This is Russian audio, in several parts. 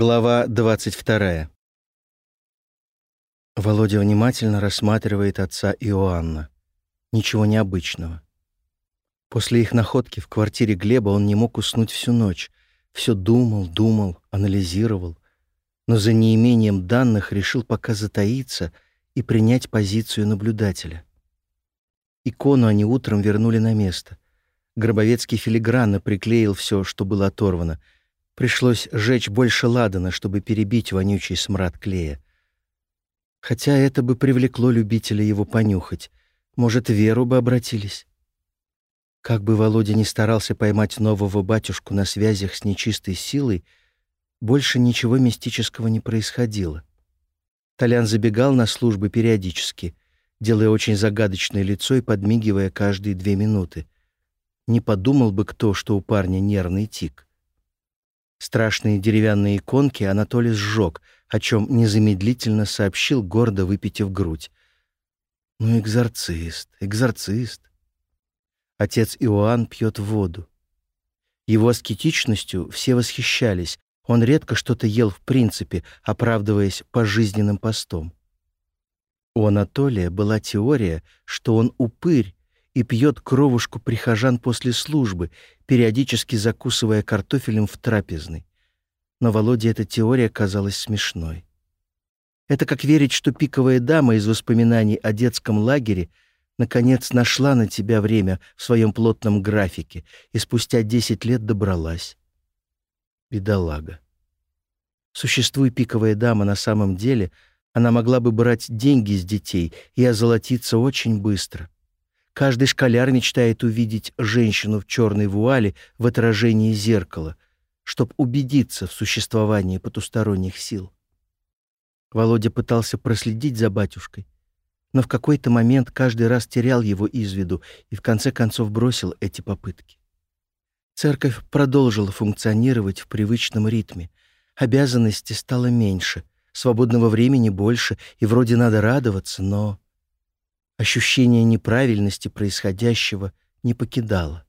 Глава 22. Володя внимательно рассматривает отца Иоанна. Ничего необычного. После их находки в квартире Глеба он не мог уснуть всю ночь. Все думал, думал, анализировал. Но за неимением данных решил пока затаиться и принять позицию наблюдателя. Икону они утром вернули на место. Гробовецкий филигранно приклеил все, что было оторвано — Пришлось жечь больше ладана, чтобы перебить вонючий смрад клея. Хотя это бы привлекло любителей его понюхать. Может, веру бы обратились. Как бы Володя ни старался поймать нового батюшку на связях с нечистой силой, больше ничего мистического не происходило. Толян забегал на службы периодически, делая очень загадочное лицо и подмигивая каждые две минуты. Не подумал бы кто, что у парня нервный тик. Страшные деревянные иконки Анатолий сжег, о чем незамедлительно сообщил, гордо выпитив грудь. «Ну, экзорцист, экзорцист». Отец Иоанн пьет воду. Его аскетичностью все восхищались. Он редко что-то ел в принципе, оправдываясь пожизненным постом. У Анатолия была теория, что он упырь, и пьет кровушку прихожан после службы, периодически закусывая картофелем в трапезной. Но Володе эта теория казалась смешной. Это как верить, что пиковая дама из воспоминаний о детском лагере наконец нашла на тебя время в своем плотном графике и спустя десять лет добралась. Бедолага. Существует пиковая дама на самом деле, она могла бы брать деньги с детей и озолотиться очень быстро — Каждый школяр мечтает увидеть женщину в черной вуале в отражении зеркала, чтобы убедиться в существовании потусторонних сил. Володя пытался проследить за батюшкой, но в какой-то момент каждый раз терял его из виду и в конце концов бросил эти попытки. Церковь продолжила функционировать в привычном ритме. Обязанностей стало меньше, свободного времени больше, и вроде надо радоваться, но... Ощущение неправильности происходящего не покидало.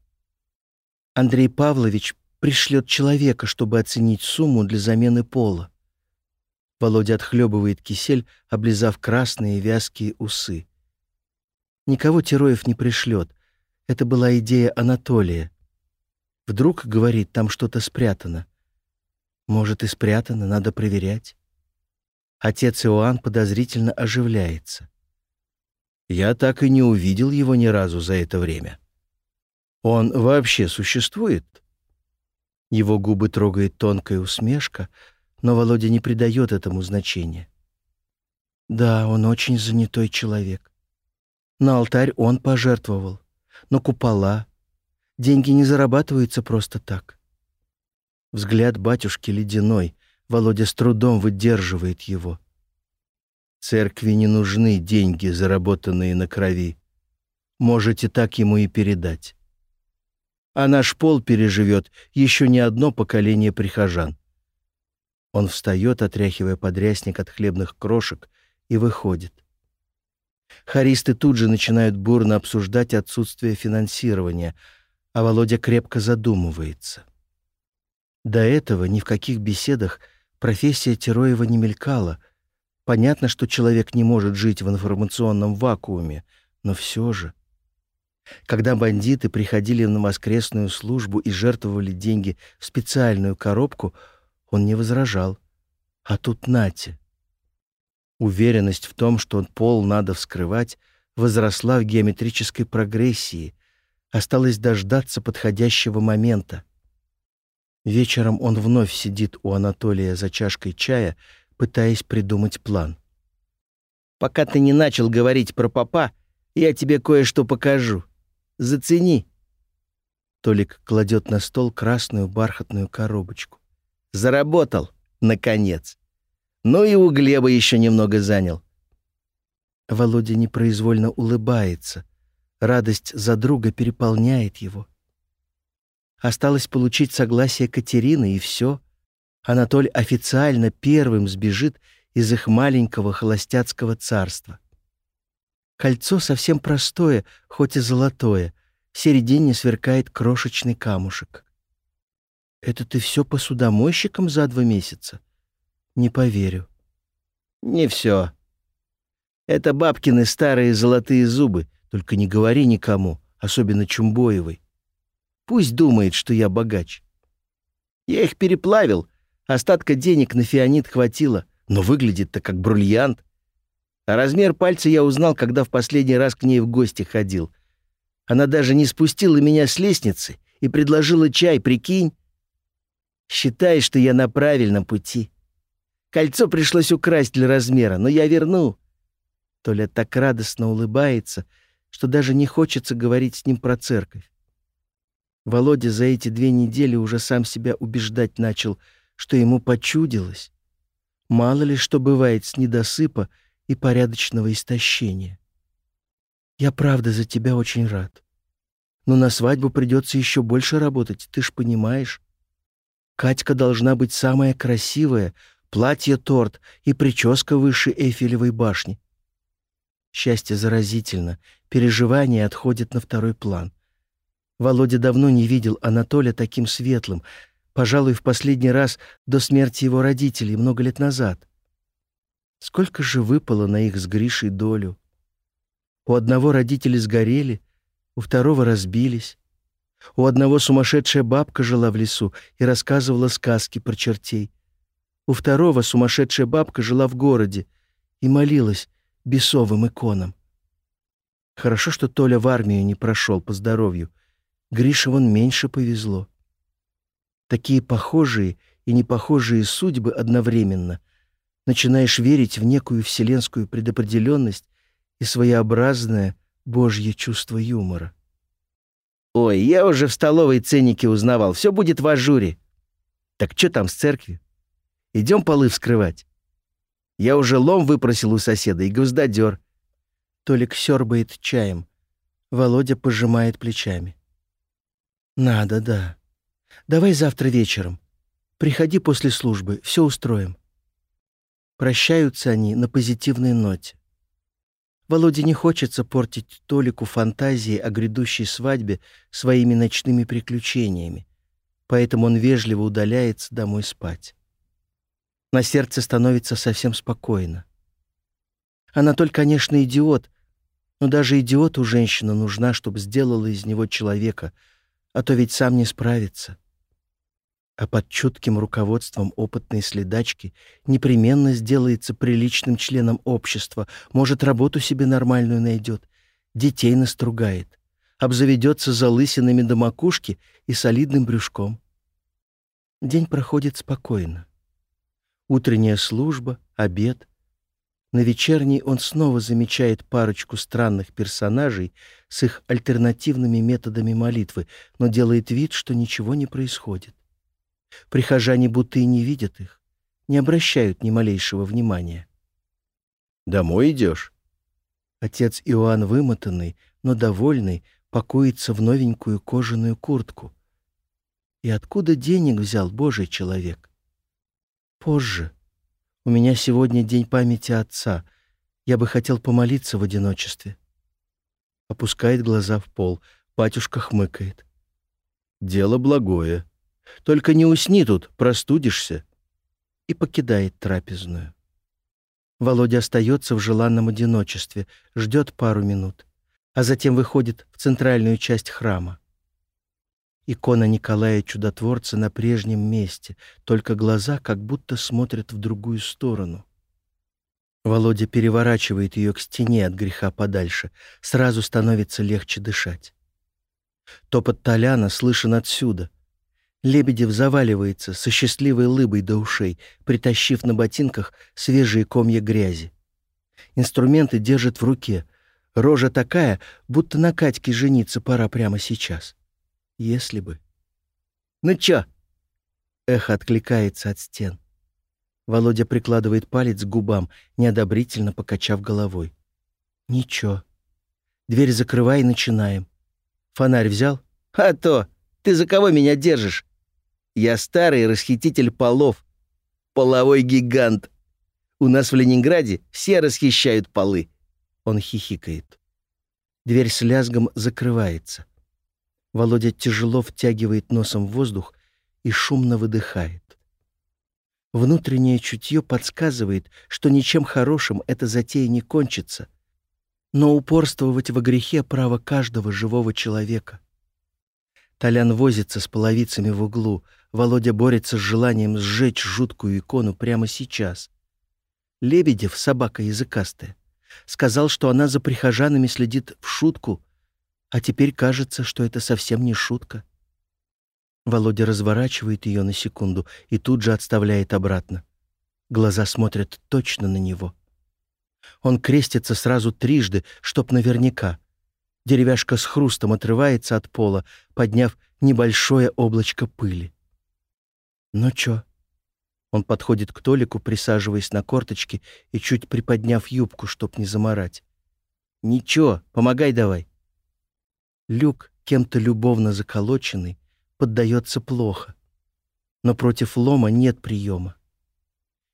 Андрей Павлович пришлет человека, чтобы оценить сумму для замены пола. Володя отхлебывает кисель, облизав красные вязкие усы. Никого Тероев не пришлет. Это была идея Анатолия. Вдруг, говорит, там что-то спрятано. Может, и спрятано, надо проверять. Отец Иоанн подозрительно оживляется. Я так и не увидел его ни разу за это время. Он вообще существует? Его губы трогает тонкая усмешка, но Володя не придает этому значения. Да, он очень занятой человек. На алтарь он пожертвовал, но купола. Деньги не зарабатываются просто так. Взгляд батюшки ледяной, Володя с трудом выдерживает его. Церкви не нужны деньги, заработанные на крови. Можете так ему и передать. А наш пол переживет еще не одно поколение прихожан. Он встает, отряхивая подрясник от хлебных крошек, и выходит. Харисты тут же начинают бурно обсуждать отсутствие финансирования, а Володя крепко задумывается. До этого ни в каких беседах профессия Тероева не мелькала — Понятно, что человек не может жить в информационном вакууме, но все же. Когда бандиты приходили на воскресную службу и жертвовали деньги в специальную коробку, он не возражал. А тут нате. Уверенность в том, что пол надо вскрывать, возросла в геометрической прогрессии. Осталось дождаться подходящего момента. Вечером он вновь сидит у Анатолия за чашкой чая — пытаясь придумать план. «Пока ты не начал говорить про папа, я тебе кое-что покажу. Зацени». Толик кладет на стол красную бархатную коробочку. «Заработал, наконец. Ну и у Глеба еще немного занял». Володя непроизвольно улыбается. Радость за друга переполняет его. Осталось получить согласие Катерины, и все — Анатоль официально первым сбежит из их маленького холостяцкого царства. Кольцо совсем простое, хоть и золотое. В середине сверкает крошечный камушек. «Это ты все посудомойщиком за два месяца?» Не поверю. Не все. Это бабкины старые золотые зубы, только не говори никому, особенно Чумбоевой. Пусть думает, что я богач. Я их переплавил, остатка денег на фианит хватило, но выглядит-то как бриллиант. А размер пальца я узнал, когда в последний раз к ней в гости ходил. Она даже не спустила меня с лестницы и предложила чай, прикинь. Считай, что я на правильном пути. Кольцо пришлось украсть для размера, но я верну. Толя так радостно улыбается, что даже не хочется говорить с ним про церковь. Володя за эти две недели уже сам себя убеждать начал, что ему почудилось. Мало ли что бывает с недосыпа и порядочного истощения. Я правда за тебя очень рад. Но на свадьбу придется еще больше работать, ты ж понимаешь. Катька должна быть самая красивая, платье-торт и прическа выше Эйфелевой башни. Счастье заразительно, переживания отходят на второй план. Володя давно не видел Анатолия таким светлым, пожалуй, в последний раз до смерти его родителей много лет назад. Сколько же выпало на их с Гришей долю? У одного родители сгорели, у второго разбились. У одного сумасшедшая бабка жила в лесу и рассказывала сказки про чертей. У второго сумасшедшая бабка жила в городе и молилась бесовым иконам. Хорошо, что Толя в армию не прошел по здоровью. Грише вон меньше повезло. Такие похожие и непохожие судьбы одновременно. Начинаешь верить в некую вселенскую предопределенность и своеобразное божье чувство юмора. «Ой, я уже в столовой ценники узнавал. Все будет в ажуре». «Так что там с церкви? Идем полы вскрывать». Я уже лом выпросил у соседа и гвоздодер. Толик сёрбает чаем. Володя пожимает плечами. «Надо, да. Давай завтра вечером. Приходи после службы, все устроим». Прощаются они на позитивной ноте. Володе не хочется портить Толику фантазии о грядущей свадьбе своими ночными приключениями, поэтому он вежливо удаляется домой спать. На сердце становится совсем спокойно. Анатоль, конечно, идиот, но даже идиоту женщина нужна, чтобы сделала из него человека, а то ведь сам не справится. А под чутким руководством опытной следачки непременно сделается приличным членом общества, может, работу себе нормальную найдет, детей настругает, обзаведется залысинами до макушки и солидным брюшком. День проходит спокойно. Утренняя служба, обед. На вечерней он снова замечает парочку странных персонажей с их альтернативными методами молитвы, но делает вид, что ничего не происходит. Прихожане будто и не видят их, не обращают ни малейшего внимания. «Домой идешь?» Отец Иоанн вымотанный, но довольный, покоится в новенькую кожаную куртку. И откуда денег взял Божий человек? Позже. У меня сегодня день памяти отца. Я бы хотел помолиться в одиночестве. Опускает глаза в пол. Батюшка хмыкает. Дело благое. Только не усни тут, простудишься. И покидает трапезную. Володя остается в желанном одиночестве, ждет пару минут, а затем выходит в центральную часть храма. Икона Николая Чудотворца на прежнем месте, только глаза как будто смотрят в другую сторону. Володя переворачивает ее к стене от греха подальше. Сразу становится легче дышать. Топот Толяна слышен отсюда. Лебедев заваливается со счастливой лыбой до ушей, притащив на ботинках свежие комья грязи. Инструменты держит в руке. Рожа такая, будто на Катьке жениться пора прямо сейчас. Если бы. «Ну чё?» Эхо откликается от стен. Володя прикладывает палец к губам, неодобрительно покачав головой. «Ничего. Дверь закрывай и начинаем. Фонарь взял?» «А то! Ты за кого меня держишь? Я старый расхититель полов. Половой гигант. У нас в Ленинграде все расхищают полы». Он хихикает. Дверь с лязгом закрывается. Володя тяжело втягивает носом воздух и шумно выдыхает. Внутреннее чутье подсказывает, что ничем хорошим эта затея не кончится. Но упорствовать во грехе право каждого живого человека. Толян возится с половицами в углу. Володя борется с желанием сжечь жуткую икону прямо сейчас. Лебедев, собака языкастая, сказал, что она за прихожанами следит в шутку, а теперь кажется, что это совсем не шутка. Володя разворачивает ее на секунду и тут же отставляет обратно. Глаза смотрят точно на него. Он крестится сразу трижды, чтоб наверняка. Деревяшка с хрустом отрывается от пола, подняв небольшое облачко пыли. «Ну чё?» Он подходит к Толику, присаживаясь на корточки и чуть приподняв юбку, чтоб не заморать. «Ничего, помогай давай». Люк, кем-то любовно заколоченный, поддается плохо. Но против лома нет приема.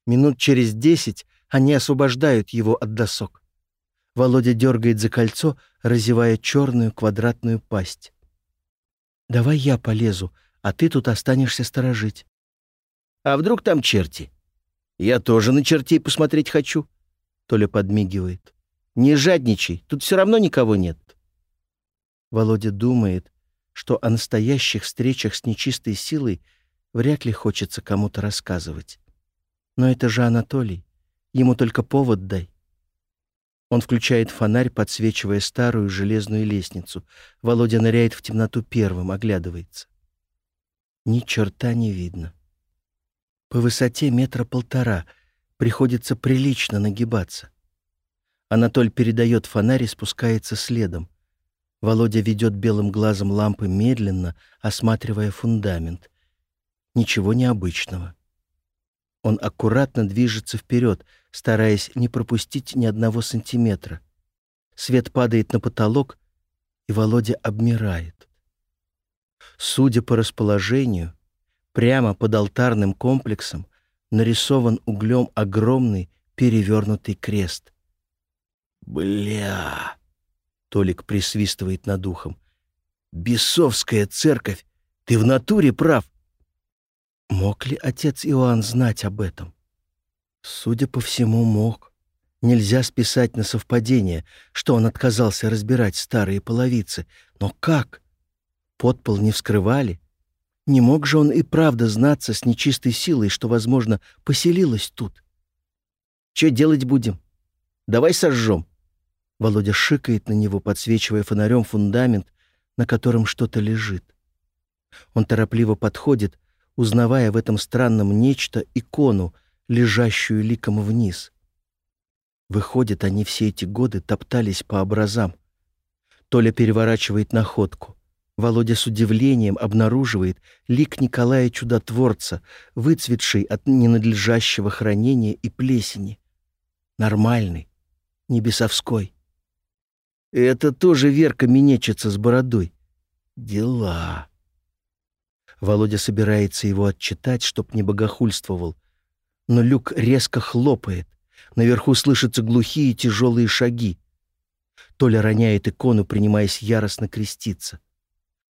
Минут через десять они освобождают его от досок. Володя дергает за кольцо, разевая черную квадратную пасть. «Давай я полезу, а ты тут останешься сторожить». «А вдруг там черти?» «Я тоже на чертей посмотреть хочу», — Толя подмигивает. «Не жадничай, тут все равно никого нет». Володя думает, что о настоящих встречах с нечистой силой вряд ли хочется кому-то рассказывать. Но это же Анатолий. Ему только повод дай. Он включает фонарь, подсвечивая старую железную лестницу. Володя ныряет в темноту первым, оглядывается. Ни черта не видно. По высоте метра полтора приходится прилично нагибаться. Анатоль передает фонарь и спускается следом. Володя ведет белым глазом лампы медленно, осматривая фундамент. Ничего необычного. Он аккуратно движется вперед, стараясь не пропустить ни одного сантиметра. Свет падает на потолок, и Володя обмирает. Судя по расположению, прямо под алтарным комплексом нарисован углем огромный перевернутый крест. «Бля!» Толик присвистывает над ухом. «Бесовская церковь! Ты в натуре прав!» Мог ли отец Иоанн знать об этом? Судя по всему, мог. Нельзя списать на совпадение, что он отказался разбирать старые половицы. Но как? Подпол не вскрывали? Не мог же он и правда знаться с нечистой силой, что, возможно, поселилась тут? Что делать будем? Давай сожжем. Володя шикает на него, подсвечивая фонарем фундамент, на котором что-то лежит. Он торопливо подходит, узнавая в этом странном нечто икону, лежащую ликом вниз. Выходит, они все эти годы топтались по образам. Толя переворачивает находку. Володя с удивлением обнаруживает лик Николая Чудотворца, выцветший от ненадлежащего хранения и плесени. Нормальный, не бесовской. Это тоже Верка минечится с бородой. Дела. Володя собирается его отчитать, чтоб не богохульствовал. Но люк резко хлопает. Наверху слышатся глухие тяжелые шаги. Толя роняет икону, принимаясь яростно креститься.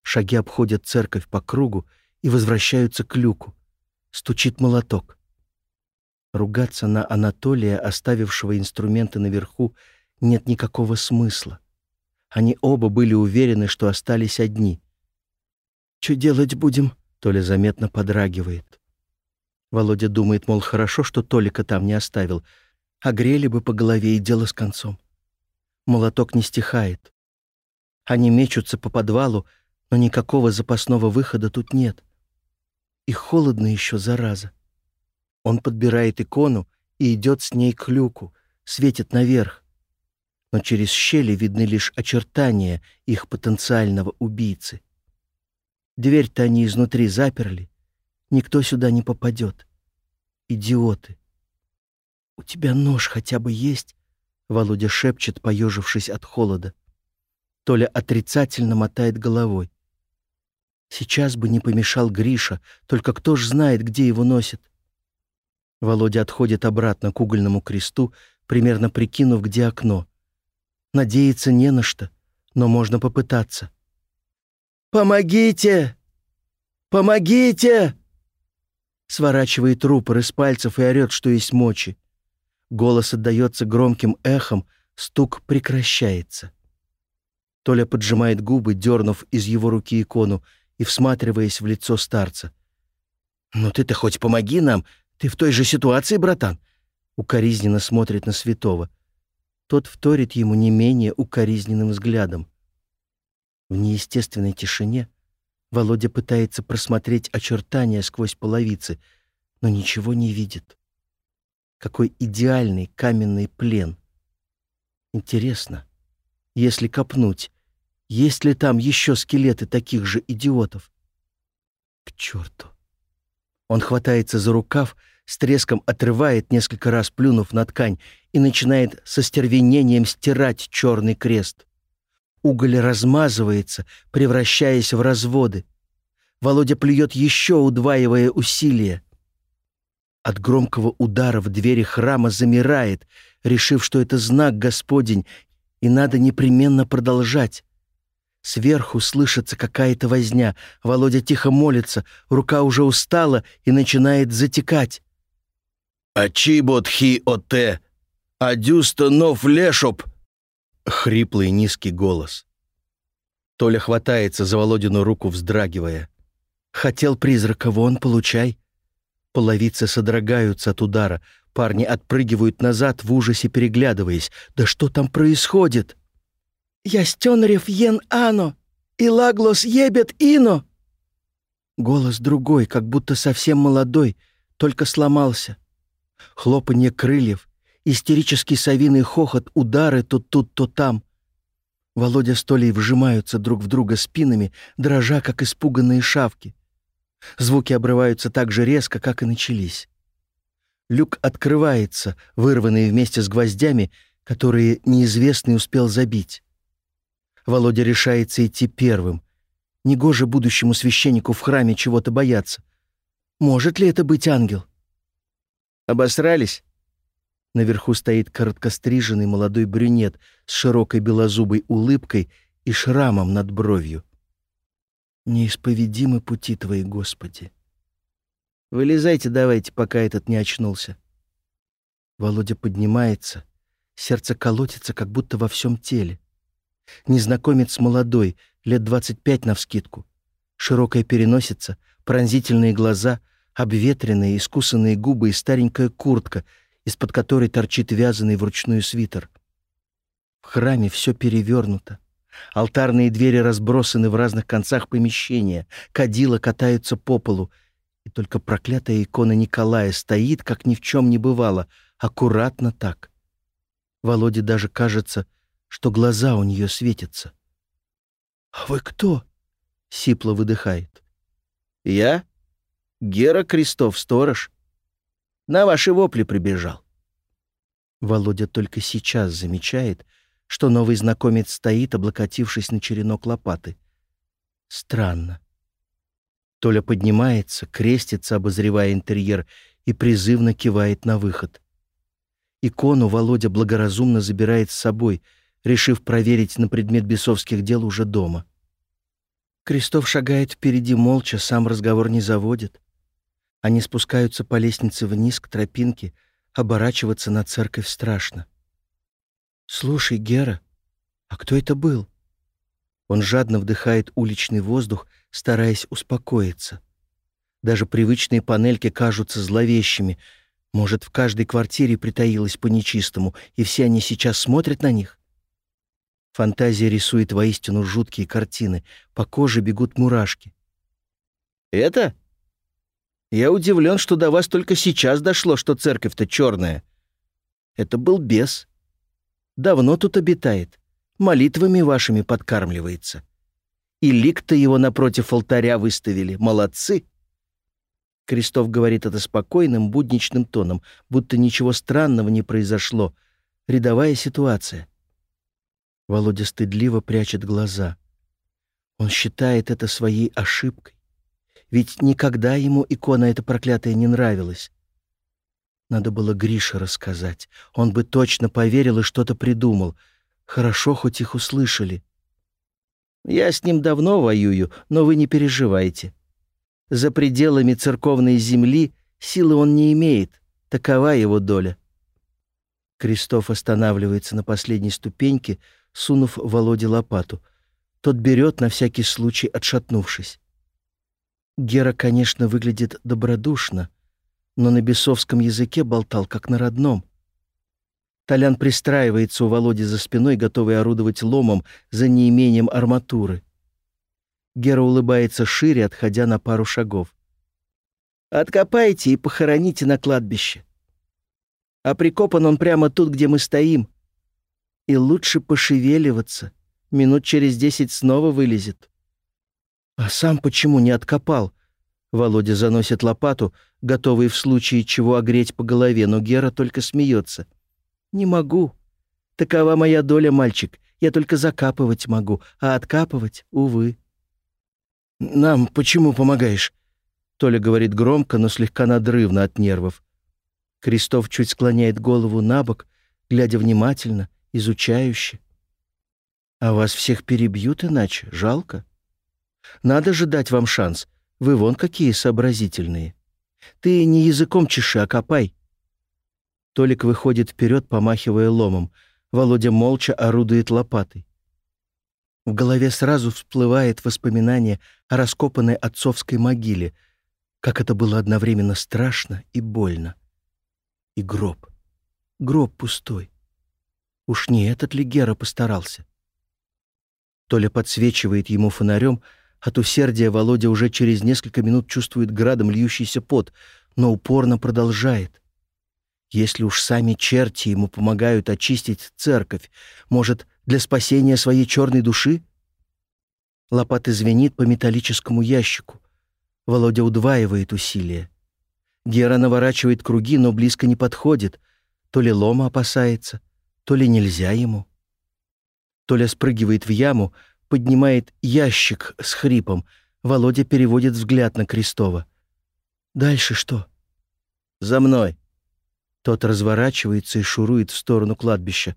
Шаги обходят церковь по кругу и возвращаются к люку. Стучит молоток. Ругаться на Анатолия, оставившего инструменты наверху, нет никакого смысла. Они оба были уверены, что остались одни. «Что делать будем?» — Толя заметно подрагивает. Володя думает, мол, хорошо, что Толика там не оставил. Огрели бы по голове и дело с концом. Молоток не стихает. Они мечутся по подвалу, но никакого запасного выхода тут нет. И холодно еще, зараза. Он подбирает икону и идет с ней к люку, светит наверх но через щели видны лишь очертания их потенциального убийцы. Дверь-то они изнутри заперли. Никто сюда не попадет. Идиоты. «У тебя нож хотя бы есть?» — Володя шепчет, поежившись от холода. Толя отрицательно мотает головой. Сейчас бы не помешал Гриша, только кто ж знает, где его носит. Володя отходит обратно к угольному кресту, примерно прикинув, где окно. Надеяться не на что, но можно попытаться. «Помогите! Помогите!» Сворачивает рупор из пальцев и орет, что есть мочи. Голос отдается громким эхом, стук прекращается. Толя поджимает губы, дернув из его руки икону и всматриваясь в лицо старца. «Ну ты-то хоть помоги нам, ты в той же ситуации, братан!» Укоризненно смотрит на святого. Тот вторит ему не менее укоризненным взглядом. В неестественной тишине Володя пытается просмотреть очертания сквозь половицы, но ничего не видит. Какой идеальный каменный плен. Интересно, если копнуть, есть ли там еще скелеты таких же идиотов? К черту! Он хватается за рукав, с треском отрывает, несколько раз плюнув на ткань, и начинает со стервенением стирать черный крест. Уголь размазывается, превращаясь в разводы. Володя плюет еще, удваивая усилия. От громкого удара в двери храма замирает, решив, что это знак Господень, и надо непременно продолжать. Сверху слышится какая-то возня. Володя тихо молится, рука уже устала и начинает затекать. «Ачибот хи оте, адюста нов лешоп!» Хриплый низкий голос. Толя хватается за Володину руку, вздрагивая. «Хотел призрака, вон, получай!» Половицы содрогаются от удара. Парни отпрыгивают назад, в ужасе переглядываясь. «Да что там происходит?» «Ястенрев ен ано! И лаглос ебет ино!» Голос другой, как будто совсем молодой, только сломался. Хлопанье крыльев, истерический совиный хохот, удары то тут, то там. Володя с Толей вжимаются друг в друга спинами, дрожа, как испуганные шавки. Звуки обрываются так же резко, как и начались. Люк открывается, вырванный вместе с гвоздями, которые неизвестный успел забить. Володя решается идти первым. Негоже будущему священнику в храме чего-то бояться. Может ли это быть ангел? Обосрались? Наверху стоит короткостриженный молодой брюнет с широкой белозубой улыбкой и шрамом над бровью. Неисповедимы пути Твои, Господи. Вылезайте давайте, пока этот не очнулся. Володя поднимается, сердце колотится, как будто во всем теле. Незнакомец молодой, лет двадцать пять навскидку. Широкая переносица, пронзительные глаза, обветренные, искусанные губы и старенькая куртка, из-под которой торчит вязаный вручную свитер. В храме все перевернуто. Алтарные двери разбросаны в разных концах помещения, кадила катаются по полу, и только проклятая икона Николая стоит, как ни в чем не бывало, аккуратно так. Володе даже кажется, что глаза у нее светятся. «А вы кто?» — сипло выдыхает. «Я? Гера Крестов, сторож. На ваши вопли прибежал». Володя только сейчас замечает, что новый знакомец стоит, облокотившись на черенок лопаты. Странно. Толя поднимается, крестится, обозревая интерьер, и призывно кивает на выход. Икону Володя благоразумно забирает с собой — решив проверить на предмет бесовских дел уже дома. Крестов шагает впереди молча, сам разговор не заводит. Они спускаются по лестнице вниз к тропинке, оборачиваться на церковь страшно. «Слушай, Гера, а кто это был?» Он жадно вдыхает уличный воздух, стараясь успокоиться. Даже привычные панельки кажутся зловещими. Может, в каждой квартире притаилась по нечистому, и все они сейчас смотрят на них? Фантазия рисует воистину жуткие картины. По коже бегут мурашки. «Это? Я удивлен, что до вас только сейчас дошло, что церковь-то черная. Это был бес. Давно тут обитает. Молитвами вашими подкармливается. И лик-то его напротив алтаря выставили. Молодцы!» Крестов говорит это спокойным, будничным тоном, будто ничего странного не произошло. Рядовая ситуация. Володя стыдливо прячет глаза. Он считает это своей ошибкой. Ведь никогда ему икона эта проклятая не нравилась. Надо было Грише рассказать. Он бы точно поверил и что-то придумал. Хорошо, хоть их услышали. Я с ним давно воюю, но вы не переживайте. За пределами церковной земли силы он не имеет. Такова его доля. Крестов останавливается на последней ступеньке, сунув Володе лопату. Тот берет, на всякий случай отшатнувшись. Гера, конечно, выглядит добродушно, но на бесовском языке болтал, как на родном. Толян пристраивается у Володи за спиной, готовый орудовать ломом за неимением арматуры. Гера улыбается шире, отходя на пару шагов. «Откопайте и похороните на кладбище. А прикопан он прямо тут, где мы стоим. И лучше пошевеливаться. Минут через десять снова вылезет». «А сам почему не откопал?» Володя заносит лопату, готовый в случае чего огреть по голове, но Гера только смеется. «Не могу. Такова моя доля, мальчик. Я только закапывать могу, а откапывать, увы». «Нам почему помогаешь?» Толя говорит громко, но слегка надрывно от нервов. Крестов чуть склоняет голову на бок, глядя внимательно, изучающе. «А вас всех перебьют иначе, жалко. Надо же дать вам шанс. Вы вон какие сообразительные. Ты не языком чеши, а копай». Толик выходит вперед, помахивая ломом. Володя молча орудует лопатой. В голове сразу всплывает воспоминание о раскопанной отцовской могиле, как это было одновременно страшно и больно. И гроб. Гроб пустой. Уж не этот ли Гера постарался? Толя подсвечивает ему фонарем, от усердия Володя уже через несколько минут чувствует градом льющийся пот, но упорно продолжает. Если уж сами черти ему помогают очистить церковь, может, для спасения своей черной души? Лопата звенит по металлическому ящику. Володя удваивает усилия. Гера наворачивает круги, но близко не подходит. То ли лома опасается, то ли нельзя ему. Толя спрыгивает в яму, поднимает ящик с хрипом. Володя переводит взгляд на Крестова. «Дальше что?» «За мной!» Тот разворачивается и шурует в сторону кладбища.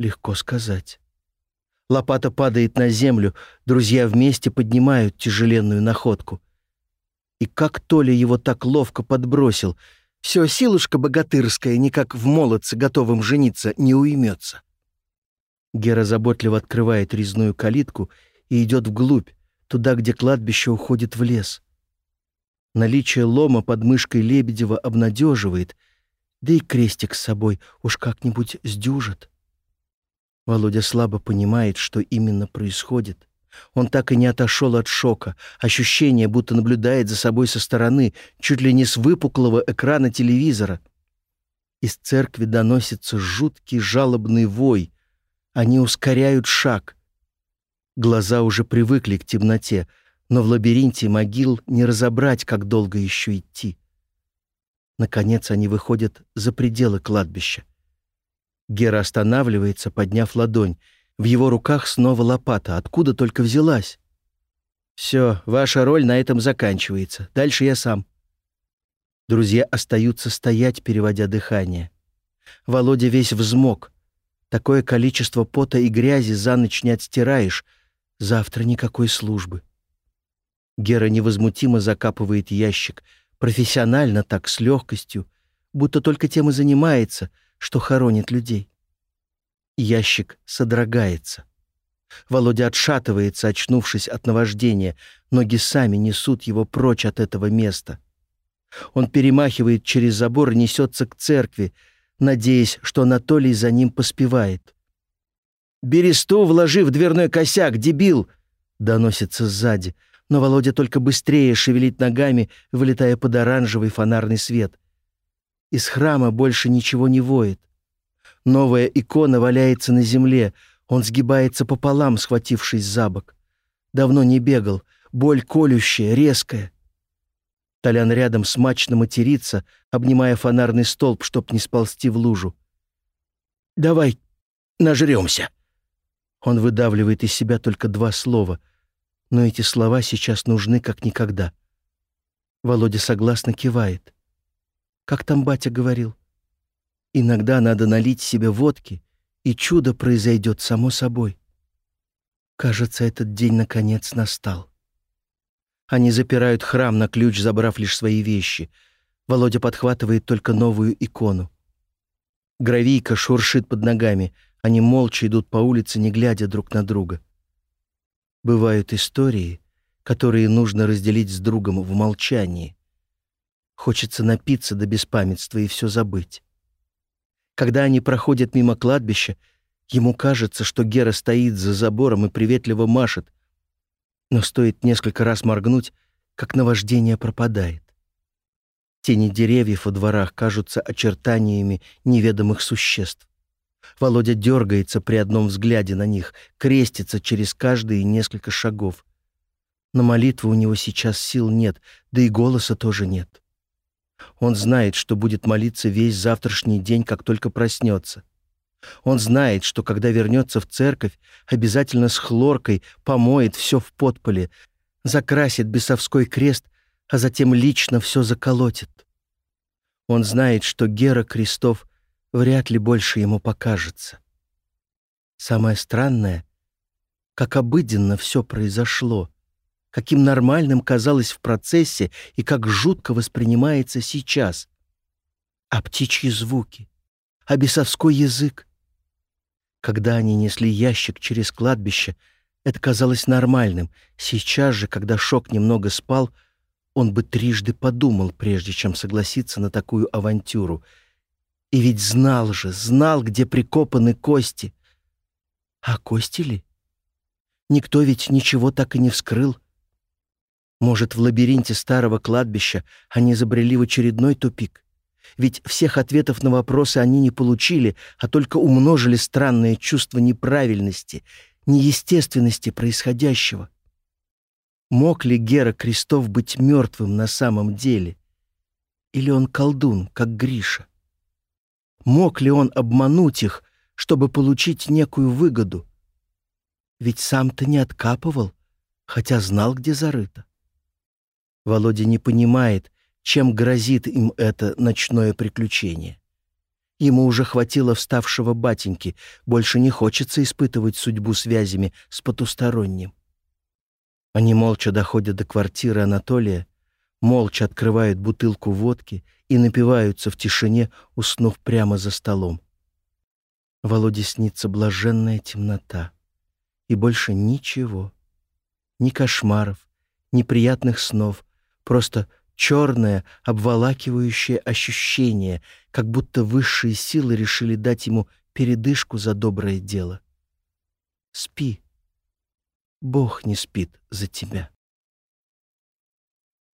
Легко сказать. Лопата падает на землю, друзья вместе поднимают тяжеленную находку. И как Толя его так ловко подбросил, все силушка богатырская никак в молодце, готовым жениться, не уймется. Гера заботливо открывает резную калитку и идет вглубь, туда, где кладбище уходит в лес. Наличие лома под мышкой Лебедева обнадеживает, да и крестик с собой уж как-нибудь сдюжит. Володя слабо понимает, что именно происходит. Он так и не отошел от шока, ощущение, будто наблюдает за собой со стороны, чуть ли не с выпуклого экрана телевизора. Из церкви доносится жуткий жалобный вой, они ускоряют шаг. Глаза уже привыкли к темноте, но в лабиринте могил не разобрать, как долго еще идти. Наконец они выходят за пределы кладбища. Гера останавливается, подняв ладонь. В его руках снова лопата, откуда только взялась. «Все, ваша роль на этом заканчивается. Дальше я сам». Друзья остаются стоять, переводя дыхание. Володя весь взмок. Такое количество пота и грязи за ночь не отстираешь. Завтра никакой службы. Гера невозмутимо закапывает ящик, профессионально так, с легкостью, будто только тем и занимается, что хоронит людей. Ящик содрогается. Володя отшатывается, очнувшись от наваждения. Ноги сами несут его прочь от этого места. Он перемахивает через забор и несется к церкви, надеясь, что Анатолий за ним поспевает. «Бересту вложи в дверной косяк, дебил!» — доносится сзади, но Володя только быстрее шевелит ногами, вылетая под оранжевый фонарный свет. Из храма больше ничего не воет. Новая икона валяется на земле, он сгибается пополам, схватившись за бок. Давно не бегал, боль колющая, резкая. Толян рядом смачно матерится, обнимая фонарный столб, чтоб не сползти в лужу. «Давай нажремся!» Он выдавливает из себя только два слова, но эти слова сейчас нужны как никогда. Володя согласно кивает. Как там батя говорил? Иногда надо налить себе водки, и чудо произойдет само собой. Кажется, этот день наконец настал. Они запирают храм на ключ, забрав лишь свои вещи. Володя подхватывает только новую икону. Гравийка шуршит под ногами. Они молча идут по улице, не глядя друг на друга. Бывают истории, которые нужно разделить с другом в молчании. Хочется напиться до беспамятства и все забыть. Когда они проходят мимо кладбища, ему кажется, что Гера стоит за забором и приветливо машет, но стоит несколько раз моргнуть, как наваждение пропадает. Тени деревьев во дворах кажутся очертаниями неведомых существ. Володя дергается при одном взгляде на них, крестится через каждые несколько шагов. На молитву у него сейчас сил нет, да и голоса тоже нет. Он знает, что будет молиться весь завтрашний день, как только проснется. Он знает, что когда вернется в церковь, обязательно с хлоркой помоет все в подполе, закрасит бесовской крест, а затем лично все заколотит. Он знает, что Гера Крестов вряд ли больше ему покажется. Самое странное, как обыденно все произошло, каким нормальным казалось в процессе и как жутко воспринимается сейчас. А птичьи звуки, а бесовской язык — когда они несли ящик через кладбище, это казалось нормальным. Сейчас же, когда шок немного спал, он бы трижды подумал, прежде чем согласиться на такую авантюру. И ведь знал же, знал, где прикопаны кости. А кости ли? Никто ведь ничего так и не вскрыл. Может, в лабиринте старого кладбища они забрели в очередной тупик? Ведь всех ответов на вопросы они не получили, а только умножили странное чувство неправильности, неестественности происходящего. Мог ли Гера Крестов быть мертвым на самом деле? Или он колдун, как Гриша? Мог ли он обмануть их, чтобы получить некую выгоду? Ведь сам-то не откапывал, хотя знал, где зарыто. Володя не понимает, чем грозит им это ночное приключение. Ему уже хватило вставшего батеньки, больше не хочется испытывать судьбу связями с потусторонним. Они молча доходят до квартиры Анатолия, молча открывают бутылку водки и напиваются в тишине, уснув прямо за столом. Володе снится блаженная темнота. И больше ничего. Ни кошмаров, ни приятных снов, просто черное, обволакивающее ощущение, как будто высшие силы решили дать ему передышку за доброе дело. Спи. Бог не спит за тебя.